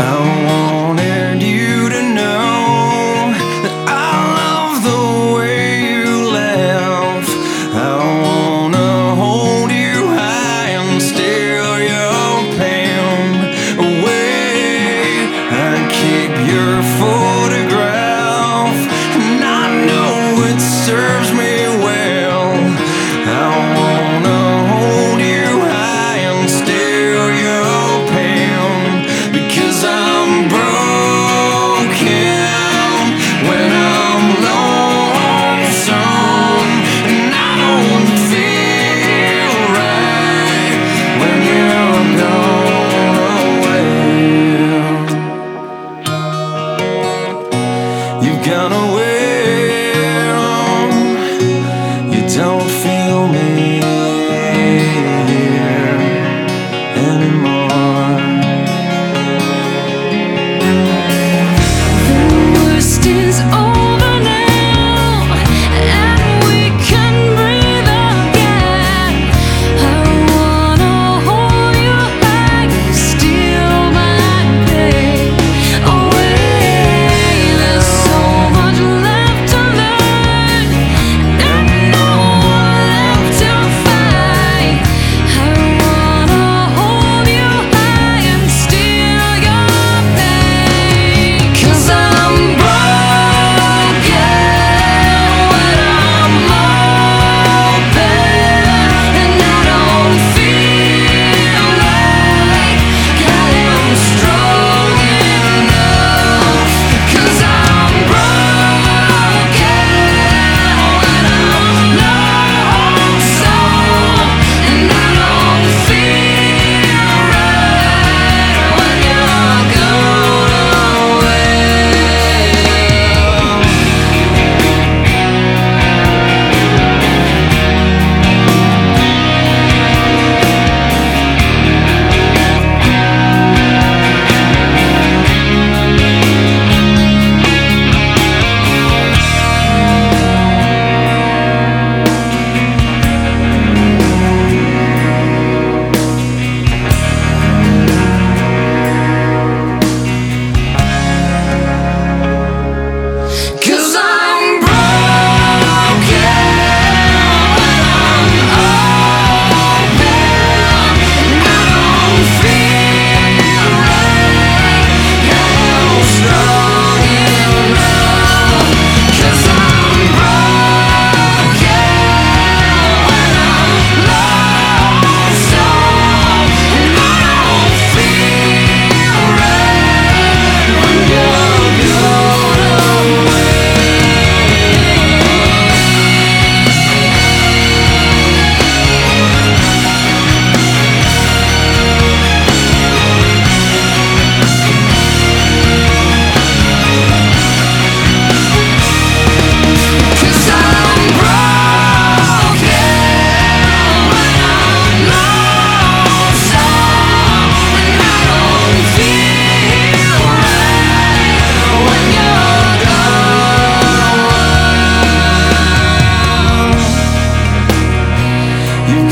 out. gone away.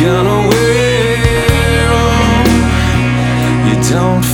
gonna wear on. You don't